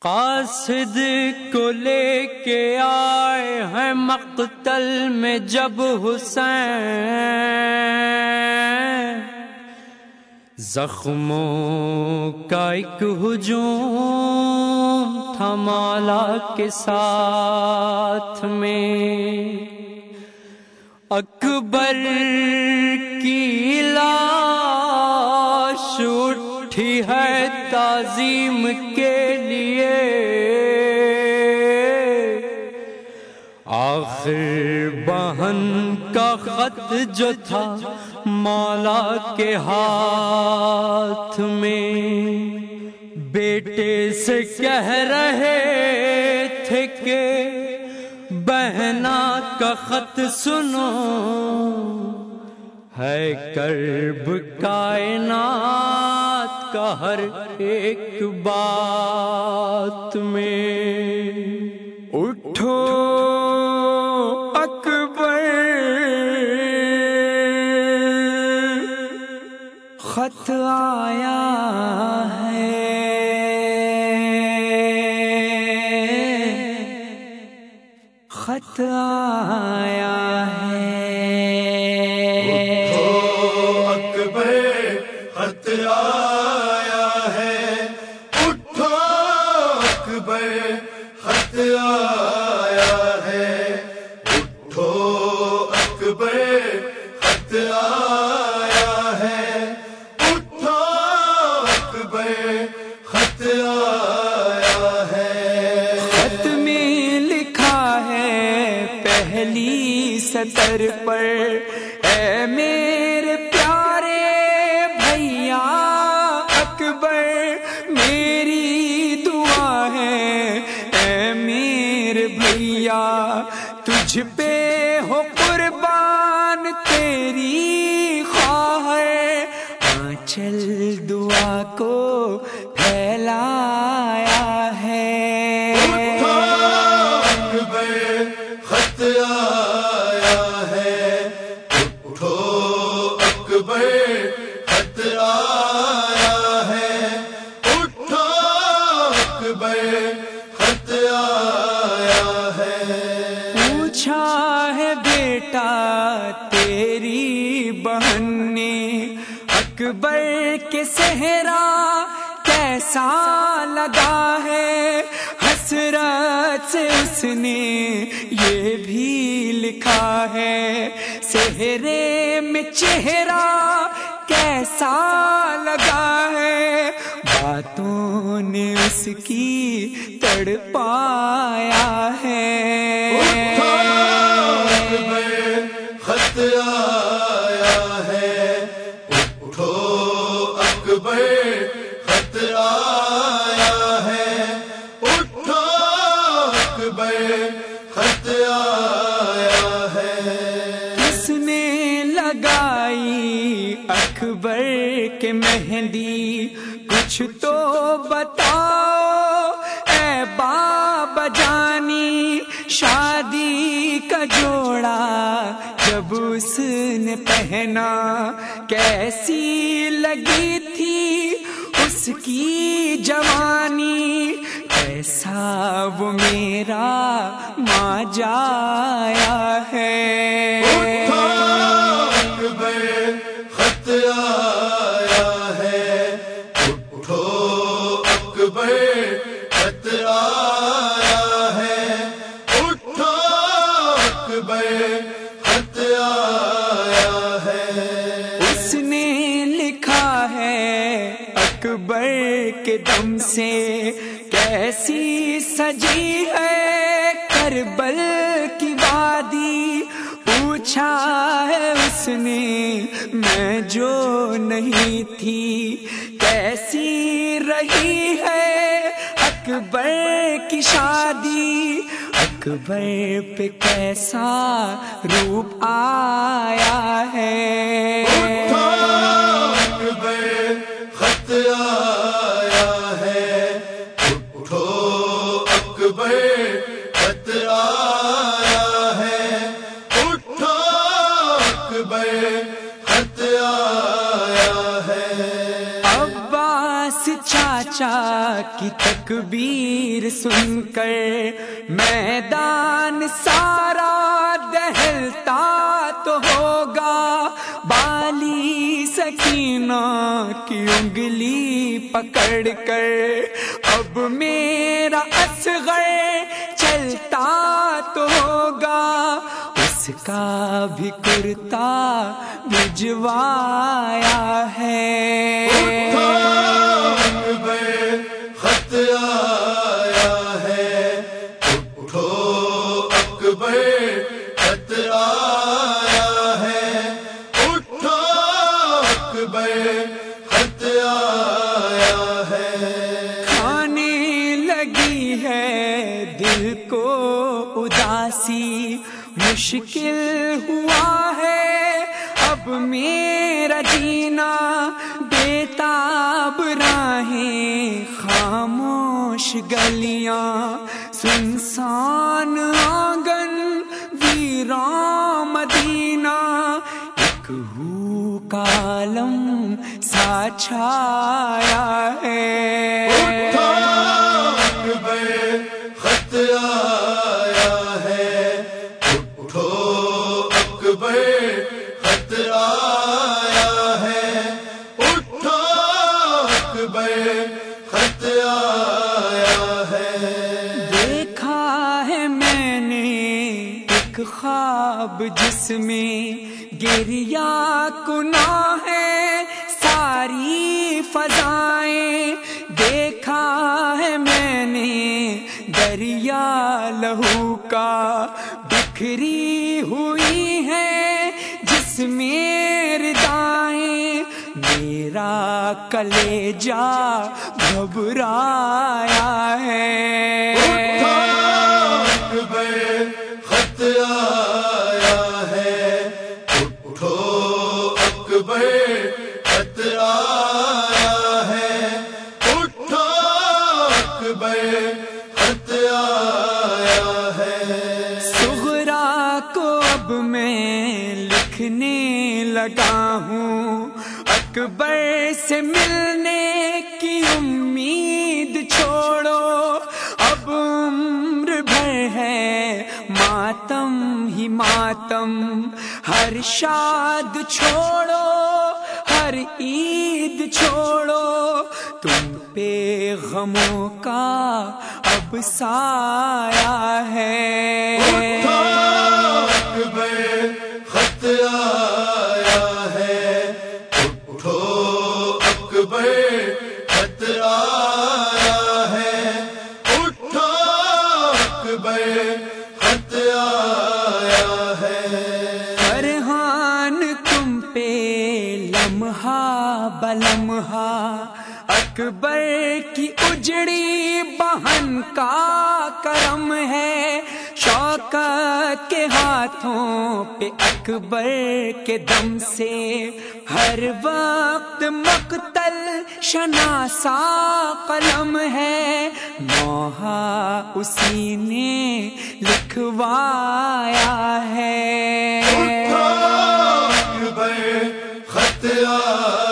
قاصد کو لے کے آئے ہیں مقتل میں جب حسین۔ زخموں کا ایک ہجوم تھا مالا کے ساتھ میں۔ اکبر کی لاش آخر بہن کا خط جو تھا مالا کے ہاتھ میں۔ بیٹے سے کہہ رہے تھے کہ بہنا کا خط سنو۔ ہے کرب کائنات کا ہر ایک بات میں۔ خط آیا ہے۔ خط آیا ہے۔ اکبر خط آیا خط آیا ہے۔ خط میں لکھا ہے، پہلی سطر پر۔ اے میرے پیارے بھیا اکبر، میری دعا ہے۔ اے میرے بھیا، تجھ پہ ہو قربان، تیری خواہ آنچل دعا کو بیٹا تیری بہن نے اکبر کے صحرا کیسا لگا ہے حسرت سے اس نے یہ بھی لکھا ہے صحرے میں چہرہ کیسا لگا ہے باتوں نے اس کی تڑ پایا ہے اکبر خط آیا ہے۔ اٹھو، اکبر، خط آیا ہے۔ کس نے لگائی اکبر کے مہندی؟ کچھ تو بتاؤ، اے بابا جانی، شادی کا جوڑا جب اس نے پہنا، کیسی لگی تھی اس کی جوانی کیسا وہ میرا ماں جائے۔ سے کیسی سجی ہے کربل کی وادی؟ پوچھا ہے اس نے، میں جو نہیں تھی، کیسی رہی ہے اکبر کی شادی؟ اکبر پہ کیسا روپ آیا چاچا کی تکبیر سن کر میدان سارا دہلتا تو ہوگا بالی سکینہ کی انگلی پکڑ کر۔ اب میرا اصغر چلتا تو ہوگا۔ اس کا بھی کرتا بھجوایا ہے۔ اکبر خط آیا ہے۔ اٹھو اکبر خط آیا ہے۔ اٹھو اکبر خط آیا ہے۔ کھانے لگی ہے دل کو اداسی۔ مشکل ہوا ہے۔ اب میرا جینا بیتاب راہیں۔ خاموش گلیاں، سنسان آنگن، ویران مدینہ۔ ایک ہو کالم سا چھایا ہے۔ اکبر خط آیا ہے، اٹھو اکبر، خط آیا ہے۔ دیکھا ہے میں نے ایک خواب جس میں گریا کنا ہے، ساری فضائیں۔ دیکھا ہے میں نے دریا لہو کا بکھری ہوئی جس میں دائیں میرا کلیجا گھبرایا ہے۔ خط آیا ہے۔ اٹھو، اکبر، خط آیا ہے۔ اٹھو، اکبر لگا ہوں اکبر سے ملنے کی امید چھوڑو۔ اب عمر بھر ہے، ماتم ہی ماتم۔ ہر شاد چھوڑو، ہر عید چھوڑو۔ تم پہ غموں کا اب سایہ ہے۔ لمحہ بلمحہ اکبر کی اجڑی بہن کا کرم ہے۔ شوکت کے ہاتھوں پہ اکبر کے دم سے ہر وقت مقتل شناسا قلم ہے۔ موہا اسی نے لکھوایا ہے۔ خط